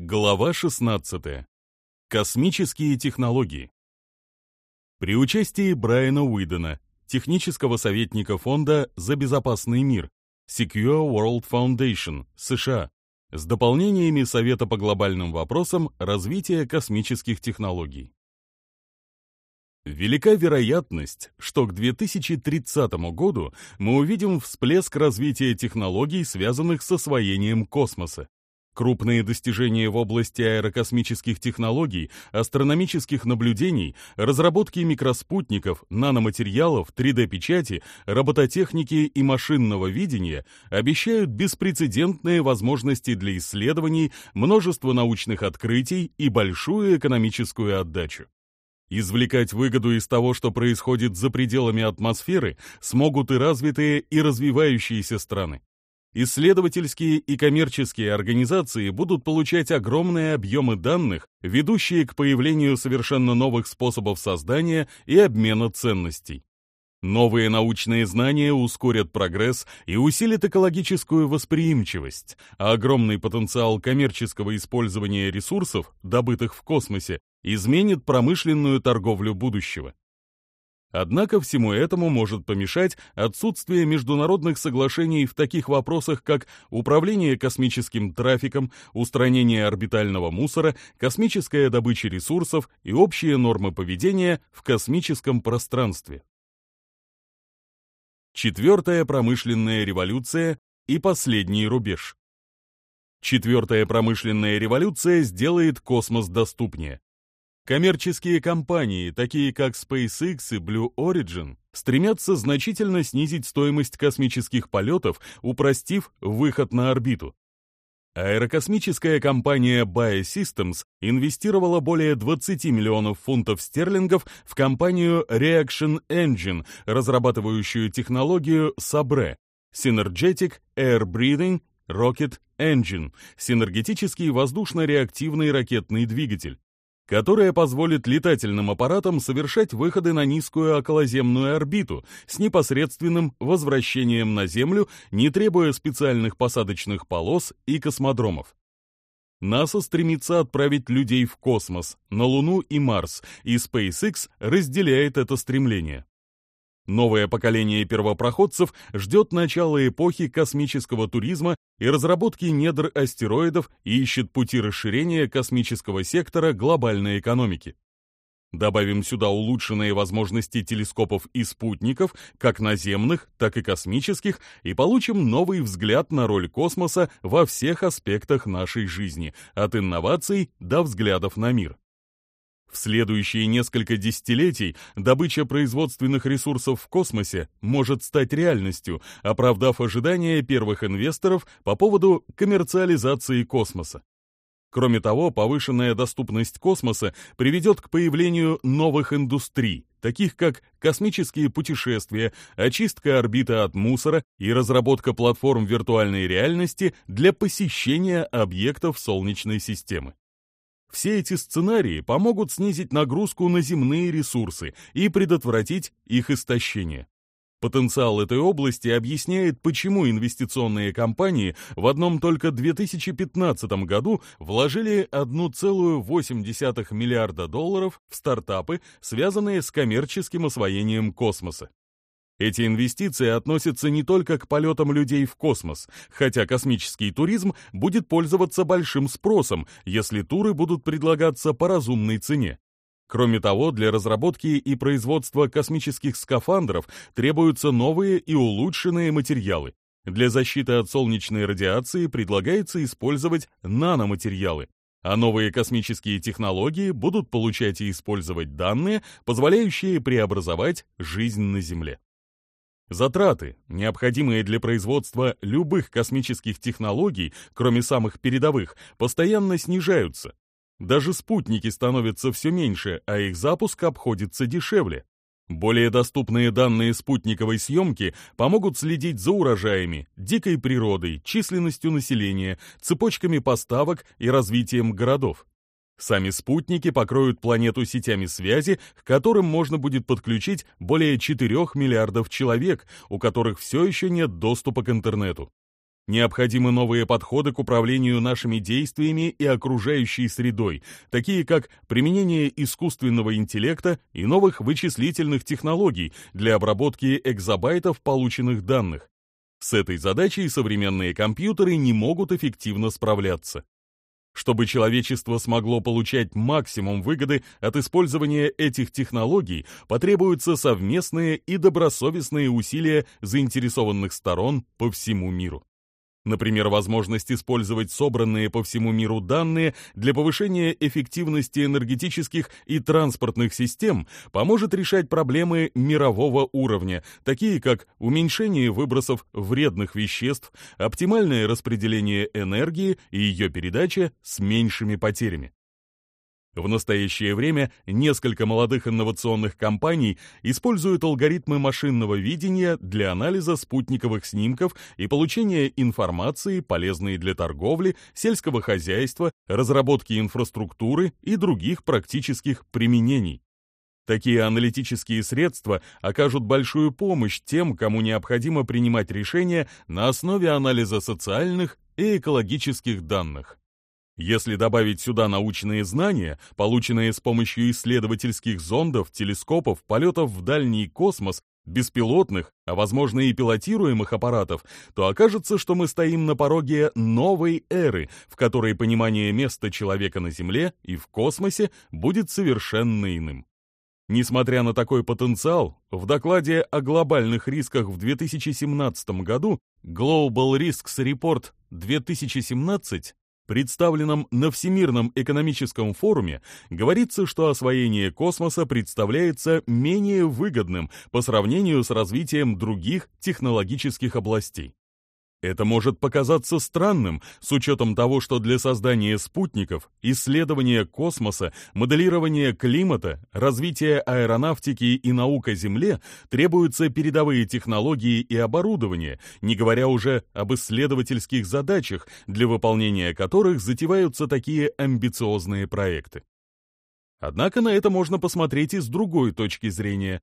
Глава 16. Космические технологии. При участии Брайана Уидона, технического советника фонда за безопасный мир Secure World Foundation США, с дополнениями Совета по глобальным вопросам развития космических технологий. Велика вероятность, что к 2030 году мы увидим всплеск развития технологий, связанных с освоением космоса. Крупные достижения в области аэрокосмических технологий, астрономических наблюдений, разработки микроспутников, наноматериалов, 3D-печати, робототехники и машинного видения обещают беспрецедентные возможности для исследований, множество научных открытий и большую экономическую отдачу. Извлекать выгоду из того, что происходит за пределами атмосферы, смогут и развитые, и развивающиеся страны. Исследовательские и коммерческие организации будут получать огромные объемы данных, ведущие к появлению совершенно новых способов создания и обмена ценностей. Новые научные знания ускорят прогресс и усилят экологическую восприимчивость, а огромный потенциал коммерческого использования ресурсов, добытых в космосе, изменит промышленную торговлю будущего. Однако всему этому может помешать отсутствие международных соглашений в таких вопросах, как управление космическим трафиком, устранение орбитального мусора, космическая добыча ресурсов и общие нормы поведения в космическом пространстве. Четвертая промышленная революция и последний рубеж. Четвертая промышленная революция сделает космос доступнее. Коммерческие компании, такие как SpaceX и Blue Origin, стремятся значительно снизить стоимость космических полетов, упростив выход на орбиту. Аэрокосмическая компания Bae Systems инвестировала более 20 миллионов фунтов стерлингов в компанию Reaction Engine, разрабатывающую технологию Sabre, Synergetic Air Breathing Rocket Engine, синергетический воздушно-реактивный ракетный двигатель которая позволит летательным аппаратам совершать выходы на низкую околоземную орбиту с непосредственным возвращением на Землю, не требуя специальных посадочных полос и космодромов. НАСА стремится отправить людей в космос, на Луну и Марс, и SpaceX разделяет это стремление. Новое поколение первопроходцев ждет начала эпохи космического туризма и разработки недр астероидов и ищет пути расширения космического сектора глобальной экономики. Добавим сюда улучшенные возможности телескопов и спутников, как наземных, так и космических, и получим новый взгляд на роль космоса во всех аспектах нашей жизни, от инноваций до взглядов на мир. В следующие несколько десятилетий добыча производственных ресурсов в космосе может стать реальностью, оправдав ожидания первых инвесторов по поводу коммерциализации космоса. Кроме того, повышенная доступность космоса приведет к появлению новых индустрий, таких как космические путешествия, очистка орбиты от мусора и разработка платформ виртуальной реальности для посещения объектов Солнечной системы. Все эти сценарии помогут снизить нагрузку на земные ресурсы и предотвратить их истощение. Потенциал этой области объясняет, почему инвестиционные компании в одном только 2015 году вложили 1,8 миллиарда долларов в стартапы, связанные с коммерческим освоением космоса. Эти инвестиции относятся не только к полетам людей в космос, хотя космический туризм будет пользоваться большим спросом, если туры будут предлагаться по разумной цене. Кроме того, для разработки и производства космических скафандров требуются новые и улучшенные материалы. Для защиты от солнечной радиации предлагается использовать наноматериалы, а новые космические технологии будут получать и использовать данные, позволяющие преобразовать жизнь на Земле. Затраты, необходимые для производства любых космических технологий, кроме самых передовых, постоянно снижаются. Даже спутники становятся все меньше, а их запуск обходится дешевле. Более доступные данные спутниковой съемки помогут следить за урожаями, дикой природой, численностью населения, цепочками поставок и развитием городов. Сами спутники покроют планету сетями связи, к которым можно будет подключить более 4 миллиардов человек, у которых все еще нет доступа к интернету. Необходимы новые подходы к управлению нашими действиями и окружающей средой, такие как применение искусственного интеллекта и новых вычислительных технологий для обработки экзобайтов полученных данных. С этой задачей современные компьютеры не могут эффективно справляться чтобы человечество смогло получать максимум выгоды от использования этих технологий, потребуются совместные и добросовестные усилия заинтересованных сторон по всему миру. Например, возможность использовать собранные по всему миру данные для повышения эффективности энергетических и транспортных систем поможет решать проблемы мирового уровня, такие как уменьшение выбросов вредных веществ, оптимальное распределение энергии и ее передача с меньшими потерями. В настоящее время несколько молодых инновационных компаний используют алгоритмы машинного видения для анализа спутниковых снимков и получения информации, полезной для торговли, сельского хозяйства, разработки инфраструктуры и других практических применений. Такие аналитические средства окажут большую помощь тем, кому необходимо принимать решения на основе анализа социальных и экологических данных. Если добавить сюда научные знания, полученные с помощью исследовательских зондов, телескопов, полетов в дальний космос, беспилотных, а возможно и пилотируемых аппаратов, то окажется, что мы стоим на пороге новой эры, в которой понимание места человека на Земле и в космосе будет совершенно иным. Несмотря на такой потенциал, в докладе о глобальных рисках в 2017 году Global Risks Report 2017 представленном на Всемирном экономическом форуме, говорится, что освоение космоса представляется менее выгодным по сравнению с развитием других технологических областей. Это может показаться странным, с учетом того, что для создания спутников, исследования космоса, моделирования климата, развития аэронавтики и наук о Земле требуются передовые технологии и оборудование, не говоря уже об исследовательских задачах, для выполнения которых затеваются такие амбициозные проекты. Однако на это можно посмотреть и с другой точки зрения,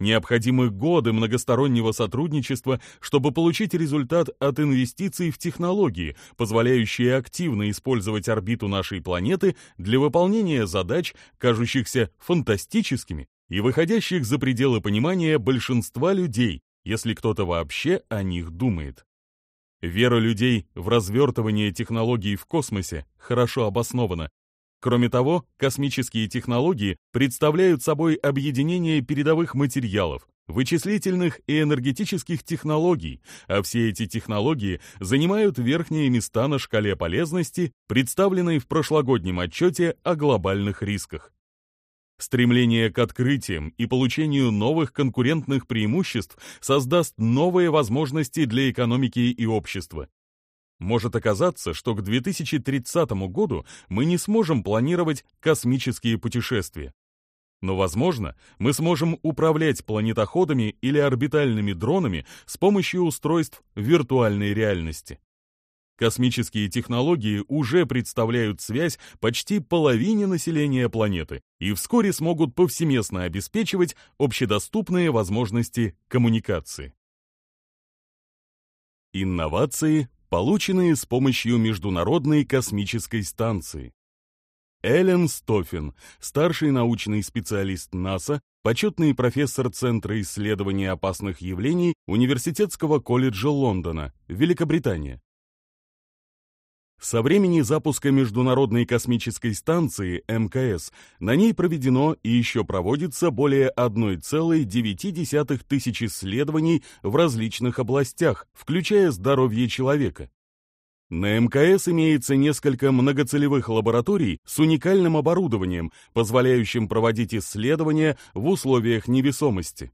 Необходимы годы многостороннего сотрудничества, чтобы получить результат от инвестиций в технологии, позволяющие активно использовать орбиту нашей планеты для выполнения задач, кажущихся фантастическими и выходящих за пределы понимания большинства людей, если кто-то вообще о них думает. Вера людей в развертывание технологий в космосе хорошо обоснована, Кроме того, космические технологии представляют собой объединение передовых материалов, вычислительных и энергетических технологий, а все эти технологии занимают верхние места на шкале полезности, представленной в прошлогоднем отчете о глобальных рисках. Стремление к открытиям и получению новых конкурентных преимуществ создаст новые возможности для экономики и общества, может оказаться, что к 2030 году мы не сможем планировать космические путешествия. Но, возможно, мы сможем управлять планетоходами или орбитальными дронами с помощью устройств виртуальной реальности. Космические технологии уже представляют связь почти половине населения планеты и вскоре смогут повсеместно обеспечивать общедоступные возможности коммуникации. Инновации полученные с помощью Международной космической станции. Эллен Стофин, старший научный специалист НАСА, почетный профессор Центра исследований опасных явлений Университетского колледжа Лондона, Великобритания. Со времени запуска Международной космической станции МКС на ней проведено и еще проводится более 1,9 тысяч исследований в различных областях, включая здоровье человека. На МКС имеется несколько многоцелевых лабораторий с уникальным оборудованием, позволяющим проводить исследования в условиях невесомости.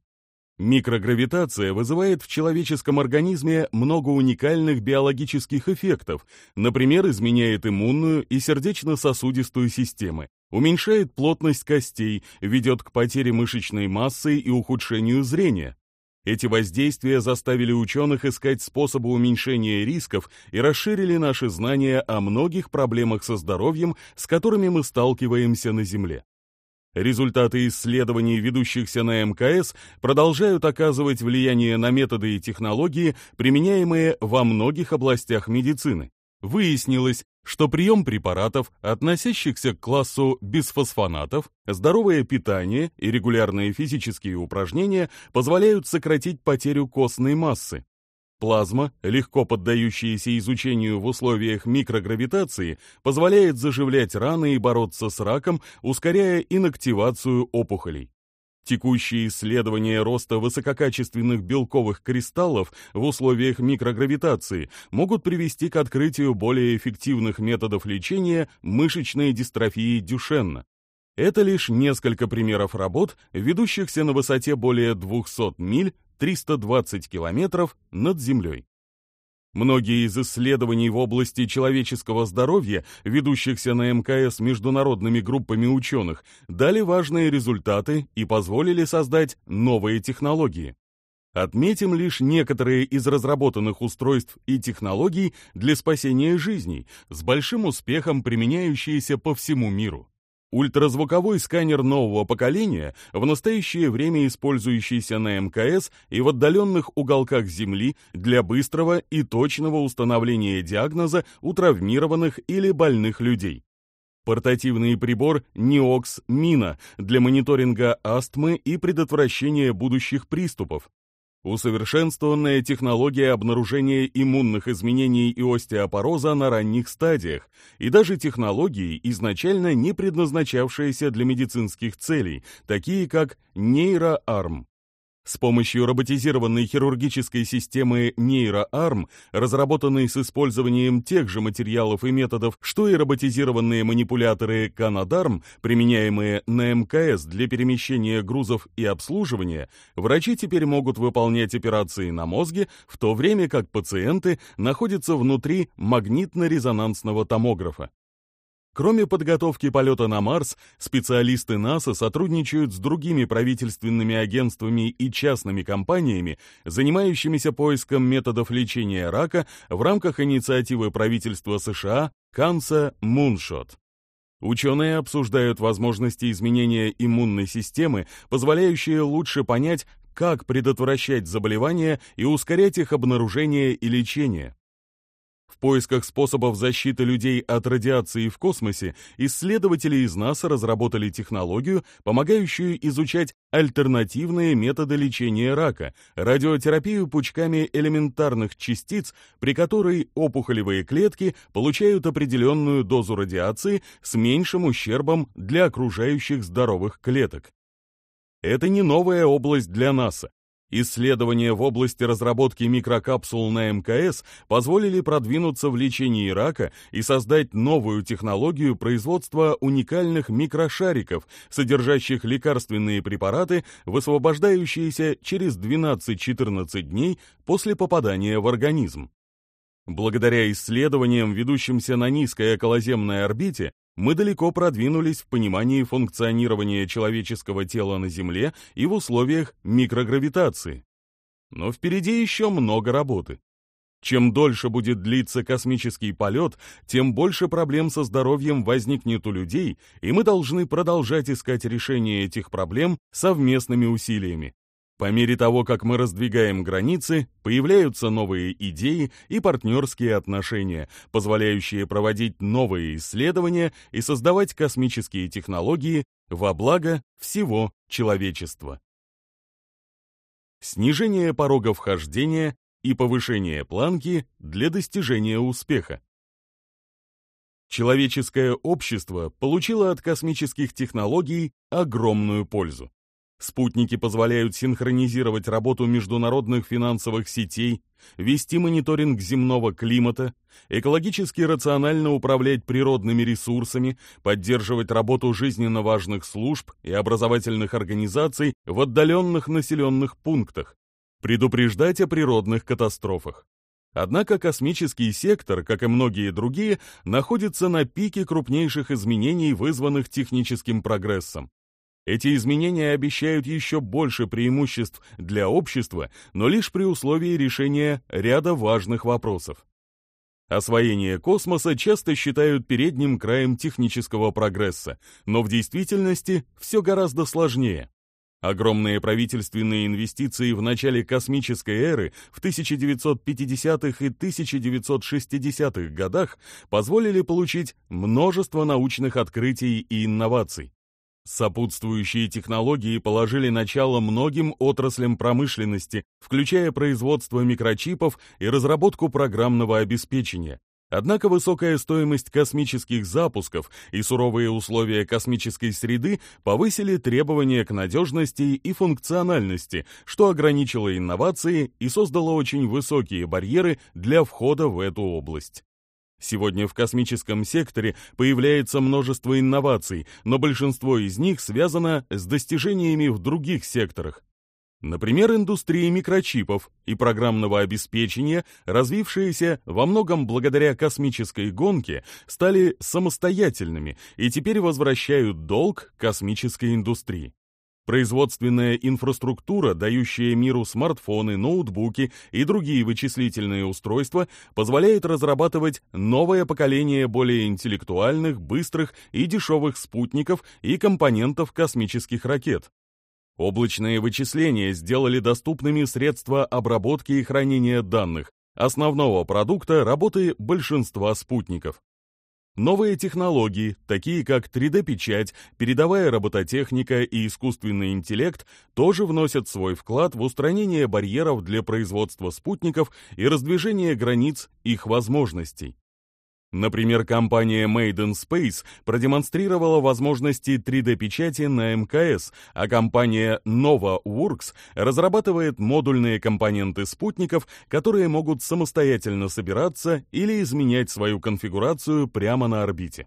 Микрогравитация вызывает в человеческом организме много уникальных биологических эффектов, например, изменяет иммунную и сердечно-сосудистую системы, уменьшает плотность костей, ведет к потере мышечной массы и ухудшению зрения. Эти воздействия заставили ученых искать способы уменьшения рисков и расширили наши знания о многих проблемах со здоровьем, с которыми мы сталкиваемся на Земле. Результаты исследований, ведущихся на МКС, продолжают оказывать влияние на методы и технологии, применяемые во многих областях медицины. Выяснилось, что прием препаратов, относящихся к классу бисфосфонатов, здоровое питание и регулярные физические упражнения позволяют сократить потерю костной массы, Плазма, легко поддающаяся изучению в условиях микрогравитации, позволяет заживлять раны и бороться с раком, ускоряя инактивацию опухолей. Текущие исследования роста высококачественных белковых кристаллов в условиях микрогравитации могут привести к открытию более эффективных методов лечения мышечной дистрофии Дюшенна. Это лишь несколько примеров работ, ведущихся на высоте более 200 миль 320 километров над землей. Многие из исследований в области человеческого здоровья, ведущихся на МКС международными группами ученых, дали важные результаты и позволили создать новые технологии. Отметим лишь некоторые из разработанных устройств и технологий для спасения жизней, с большим успехом применяющиеся по всему миру. Ультразвуковой сканер нового поколения, в настоящее время использующийся на МКС и в отдаленных уголках Земли для быстрого и точного установления диагноза у травмированных или больных людей. Портативный прибор Neox Mina для мониторинга астмы и предотвращения будущих приступов, Усовершенствованная технология обнаружения иммунных изменений и остеопороза на ранних стадиях, и даже технологии, изначально не предназначавшиеся для медицинских целей, такие как нейроарм. С помощью роботизированной хирургической системы NeuroArm, разработанной с использованием тех же материалов и методов, что и роботизированные манипуляторы Canadarm, применяемые на МКС для перемещения грузов и обслуживания, врачи теперь могут выполнять операции на мозге, в то время как пациенты находятся внутри магнитно-резонансного томографа. Кроме подготовки полета на Марс, специалисты НАСА сотрудничают с другими правительственными агентствами и частными компаниями, занимающимися поиском методов лечения рака в рамках инициативы правительства США «Канса Муншот». Ученые обсуждают возможности изменения иммунной системы, позволяющие лучше понять, как предотвращать заболевания и ускорять их обнаружение и лечение. В поисках способов защиты людей от радиации в космосе исследователи из НАСА разработали технологию, помогающую изучать альтернативные методы лечения рака, радиотерапию пучками элементарных частиц, при которой опухолевые клетки получают определенную дозу радиации с меньшим ущербом для окружающих здоровых клеток. Это не новая область для НАСА. Исследования в области разработки микрокапсул на МКС позволили продвинуться в лечении рака и создать новую технологию производства уникальных микрошариков, содержащих лекарственные препараты, высвобождающиеся через 12-14 дней после попадания в организм. Благодаря исследованиям, ведущимся на низкой околоземной орбите, мы далеко продвинулись в понимании функционирования человеческого тела на Земле и в условиях микрогравитации. Но впереди еще много работы. Чем дольше будет длиться космический полет, тем больше проблем со здоровьем возникнет у людей, и мы должны продолжать искать решение этих проблем совместными усилиями. По мере того, как мы раздвигаем границы, появляются новые идеи и партнерские отношения, позволяющие проводить новые исследования и создавать космические технологии во благо всего человечества. Снижение порога вхождения и повышение планки для достижения успеха. Человеческое общество получило от космических технологий огромную пользу. Спутники позволяют синхронизировать работу международных финансовых сетей, вести мониторинг земного климата, экологически рационально управлять природными ресурсами, поддерживать работу жизненно важных служб и образовательных организаций в отдаленных населенных пунктах, предупреждать о природных катастрофах. Однако космический сектор, как и многие другие, находится на пике крупнейших изменений, вызванных техническим прогрессом. Эти изменения обещают еще больше преимуществ для общества, но лишь при условии решения ряда важных вопросов. Освоение космоса часто считают передним краем технического прогресса, но в действительности все гораздо сложнее. Огромные правительственные инвестиции в начале космической эры в 1950-х и 1960-х годах позволили получить множество научных открытий и инноваций. Сопутствующие технологии положили начало многим отраслям промышленности, включая производство микрочипов и разработку программного обеспечения. Однако высокая стоимость космических запусков и суровые условия космической среды повысили требования к надежности и функциональности, что ограничило инновации и создало очень высокие барьеры для входа в эту область. Сегодня в космическом секторе появляется множество инноваций, но большинство из них связано с достижениями в других секторах. Например, индустрии микрочипов и программного обеспечения, развившиеся во многом благодаря космической гонке, стали самостоятельными и теперь возвращают долг космической индустрии. Производственная инфраструктура, дающая миру смартфоны, ноутбуки и другие вычислительные устройства, позволяет разрабатывать новое поколение более интеллектуальных, быстрых и дешевых спутников и компонентов космических ракет. Облачные вычисления сделали доступными средства обработки и хранения данных, основного продукта работы большинства спутников. Новые технологии, такие как 3D-печать, передовая робототехника и искусственный интеллект, тоже вносят свой вклад в устранение барьеров для производства спутников и раздвижение границ их возможностей. Например, компания Maiden Space продемонстрировала возможности 3D-печати на МКС, а компания Nova Works разрабатывает модульные компоненты спутников, которые могут самостоятельно собираться или изменять свою конфигурацию прямо на орбите.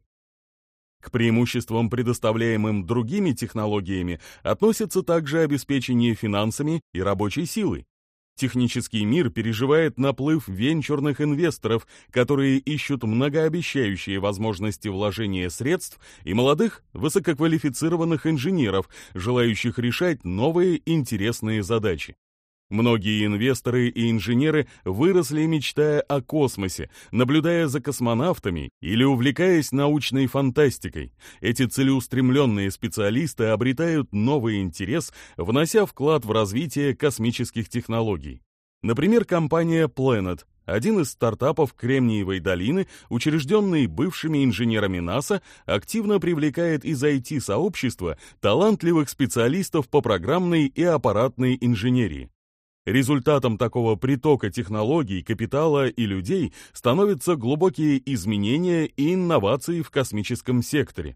К преимуществам, предоставляемым другими технологиями, относятся также обеспечение финансами и рабочей силой. Технический мир переживает наплыв венчурных инвесторов, которые ищут многообещающие возможности вложения средств и молодых высококвалифицированных инженеров, желающих решать новые интересные задачи. Многие инвесторы и инженеры выросли, мечтая о космосе, наблюдая за космонавтами или увлекаясь научной фантастикой. Эти целеустремленные специалисты обретают новый интерес, внося вклад в развитие космических технологий. Например, компания Planet, один из стартапов Кремниевой долины, учрежденный бывшими инженерами НАСА, активно привлекает из IT-сообщества талантливых специалистов по программной и аппаратной инженерии. Результатом такого притока технологий, капитала и людей становятся глубокие изменения и инновации в космическом секторе.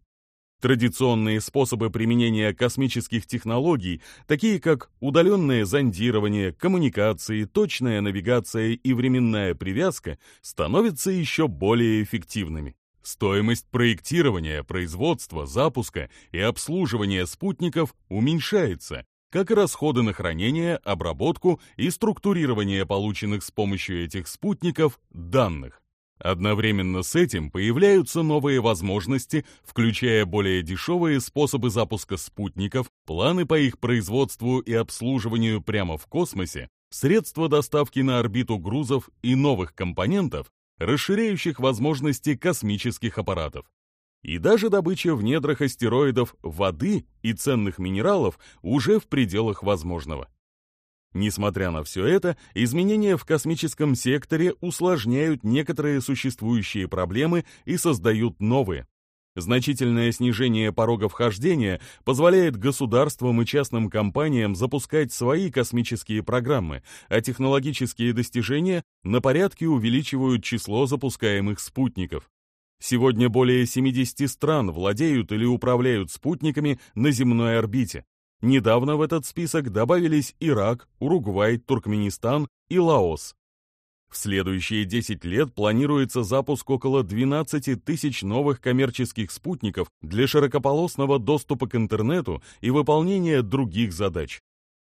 Традиционные способы применения космических технологий, такие как удаленное зондирование, коммуникации, точная навигация и временная привязка, становятся еще более эффективными. Стоимость проектирования, производства, запуска и обслуживания спутников уменьшается, как и расходы на хранение, обработку и структурирование полученных с помощью этих спутников данных. Одновременно с этим появляются новые возможности, включая более дешевые способы запуска спутников, планы по их производству и обслуживанию прямо в космосе, средства доставки на орбиту грузов и новых компонентов, расширяющих возможности космических аппаратов. И даже добыча в недрах астероидов воды и ценных минералов уже в пределах возможного. Несмотря на все это, изменения в космическом секторе усложняют некоторые существующие проблемы и создают новые. Значительное снижение порога вхождения позволяет государствам и частным компаниям запускать свои космические программы, а технологические достижения на порядке увеличивают число запускаемых спутников. Сегодня более 70 стран владеют или управляют спутниками на земной орбите. Недавно в этот список добавились Ирак, Уругвай, Туркменистан и Лаос. В следующие 10 лет планируется запуск около 12 тысяч новых коммерческих спутников для широкополосного доступа к интернету и выполнения других задач.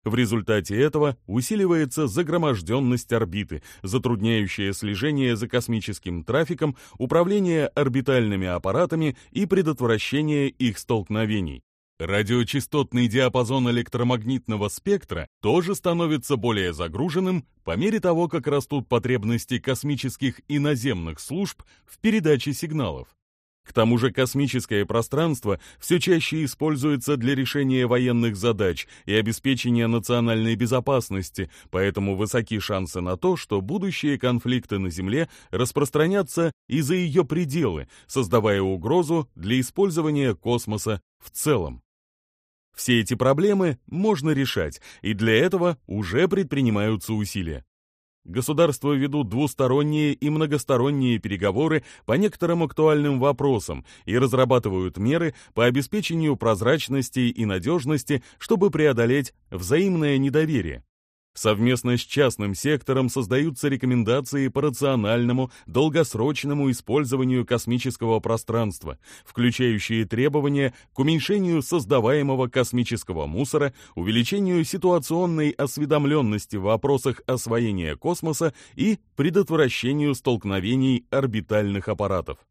В результате этого усиливается загроможденность орбиты, затрудняющая слежение за космическим трафиком, управление орбитальными аппаратами и предотвращение их столкновений. Радиочастотный диапазон электромагнитного спектра тоже становится более загруженным по мере того, как растут потребности космических и наземных служб в передаче сигналов. К тому же космическое пространство все чаще используется для решения военных задач и обеспечения национальной безопасности, поэтому высоки шансы на то, что будущие конфликты на Земле распространятся и за ее пределы, создавая угрозу для использования космоса в целом. Все эти проблемы можно решать, и для этого уже предпринимаются усилия. Государства ведут двусторонние и многосторонние переговоры по некоторым актуальным вопросам и разрабатывают меры по обеспечению прозрачности и надежности, чтобы преодолеть взаимное недоверие, Совместно с частным сектором создаются рекомендации по рациональному, долгосрочному использованию космического пространства, включающие требования к уменьшению создаваемого космического мусора, увеличению ситуационной осведомленности в вопросах освоения космоса и предотвращению столкновений орбитальных аппаратов.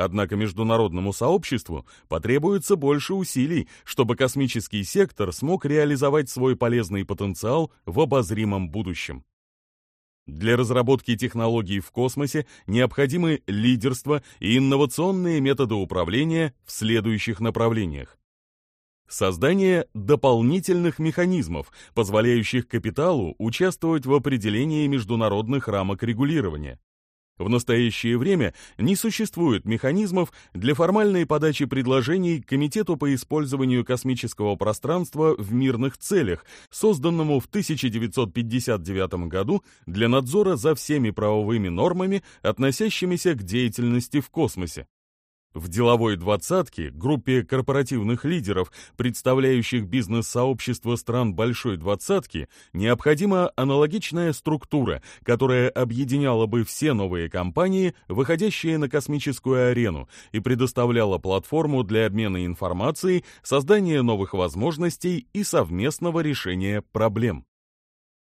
Однако международному сообществу потребуется больше усилий, чтобы космический сектор смог реализовать свой полезный потенциал в обозримом будущем. Для разработки технологий в космосе необходимы лидерство и инновационные методы управления в следующих направлениях. Создание дополнительных механизмов, позволяющих капиталу участвовать в определении международных рамок регулирования. В настоящее время не существует механизмов для формальной подачи предложений Комитету по использованию космического пространства в мирных целях, созданному в 1959 году для надзора за всеми правовыми нормами, относящимися к деятельности в космосе. В деловой двадцатке, группе корпоративных лидеров, представляющих бизнес-сообщество стран большой двадцатки, необходима аналогичная структура, которая объединяла бы все новые компании, выходящие на космическую арену, и предоставляла платформу для обмена информацией, создания новых возможностей и совместного решения проблем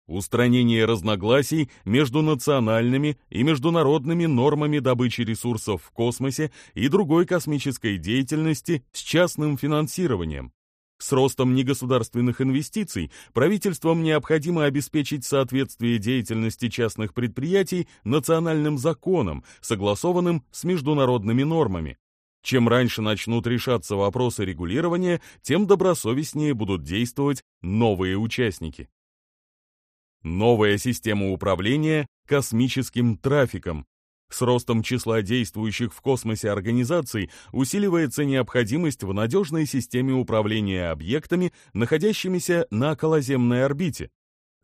устранение разногласий между национальными и международными нормами добычи ресурсов в космосе и другой космической деятельности с частным финансированием. С ростом негосударственных инвестиций правительствам необходимо обеспечить соответствие деятельности частных предприятий национальным законам, согласованным с международными нормами. Чем раньше начнут решаться вопросы регулирования, тем добросовестнее будут действовать новые участники. Новая система управления космическим трафиком. С ростом числа действующих в космосе организаций усиливается необходимость в надежной системе управления объектами, находящимися на околоземной орбите.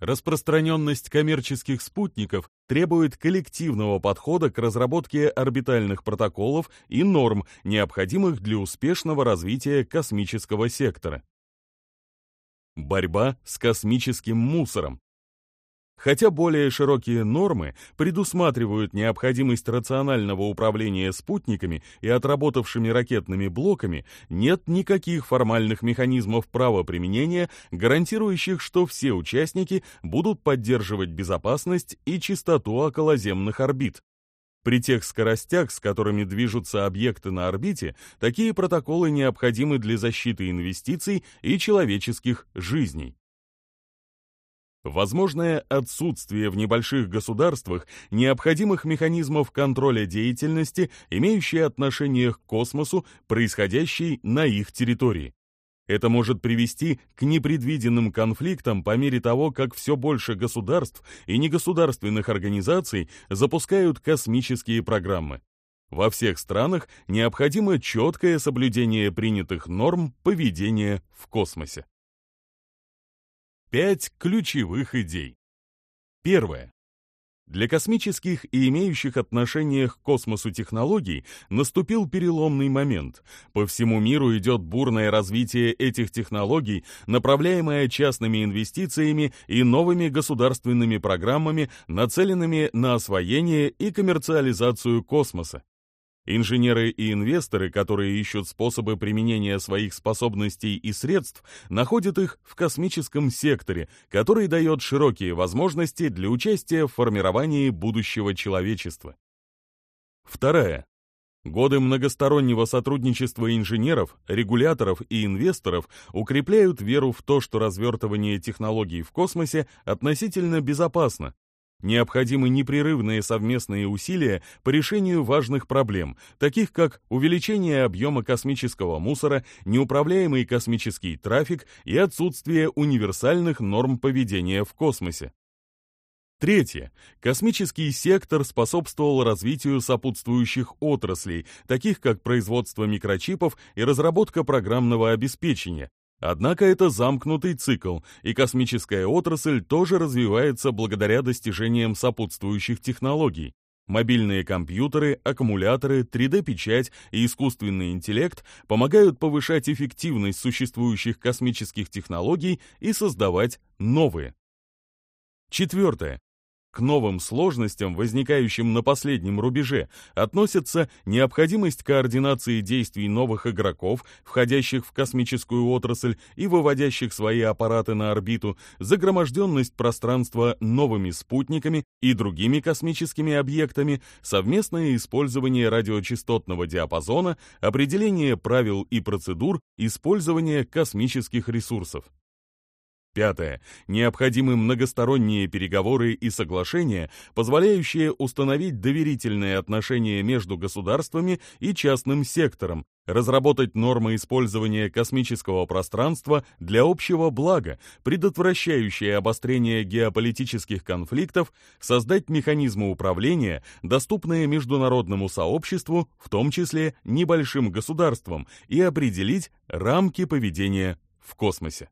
Распространенность коммерческих спутников требует коллективного подхода к разработке орбитальных протоколов и норм, необходимых для успешного развития космического сектора. Борьба с космическим мусором. Хотя более широкие нормы предусматривают необходимость рационального управления спутниками и отработавшими ракетными блоками, нет никаких формальных механизмов правоприменения, гарантирующих, что все участники будут поддерживать безопасность и чистоту околоземных орбит. При тех скоростях, с которыми движутся объекты на орбите, такие протоколы необходимы для защиты инвестиций и человеческих жизней. Возможное отсутствие в небольших государствах необходимых механизмов контроля деятельности, имеющие отношение к космосу, происходящей на их территории. Это может привести к непредвиденным конфликтам по мере того, как все больше государств и негосударственных организаций запускают космические программы. Во всех странах необходимо четкое соблюдение принятых норм поведения в космосе. Пять ключевых идей. Первое. Для космических и имеющих отношение к космосу технологий наступил переломный момент. По всему миру идет бурное развитие этих технологий, направляемое частными инвестициями и новыми государственными программами, нацеленными на освоение и коммерциализацию космоса. Инженеры и инвесторы, которые ищут способы применения своих способностей и средств, находят их в космическом секторе, который дает широкие возможности для участия в формировании будущего человечества. Второе. Годы многостороннего сотрудничества инженеров, регуляторов и инвесторов укрепляют веру в то, что развертывание технологий в космосе относительно безопасно, Необходимы непрерывные совместные усилия по решению важных проблем, таких как увеличение объема космического мусора, неуправляемый космический трафик и отсутствие универсальных норм поведения в космосе. Третье. Космический сектор способствовал развитию сопутствующих отраслей, таких как производство микрочипов и разработка программного обеспечения, Однако это замкнутый цикл, и космическая отрасль тоже развивается благодаря достижениям сопутствующих технологий. Мобильные компьютеры, аккумуляторы, 3D-печать и искусственный интеллект помогают повышать эффективность существующих космических технологий и создавать новые. Четвертое. К новым сложностям, возникающим на последнем рубеже, относится необходимость координации действий новых игроков, входящих в космическую отрасль и выводящих свои аппараты на орбиту, загроможденность пространства новыми спутниками и другими космическими объектами, совместное использование радиочастотного диапазона, определение правил и процедур использования космических ресурсов. Пятое. Необходимы многосторонние переговоры и соглашения, позволяющие установить доверительные отношения между государствами и частным сектором, разработать нормы использования космического пространства для общего блага, предотвращающие обострение геополитических конфликтов, создать механизмы управления, доступные международному сообществу, в том числе небольшим государствам, и определить рамки поведения в космосе.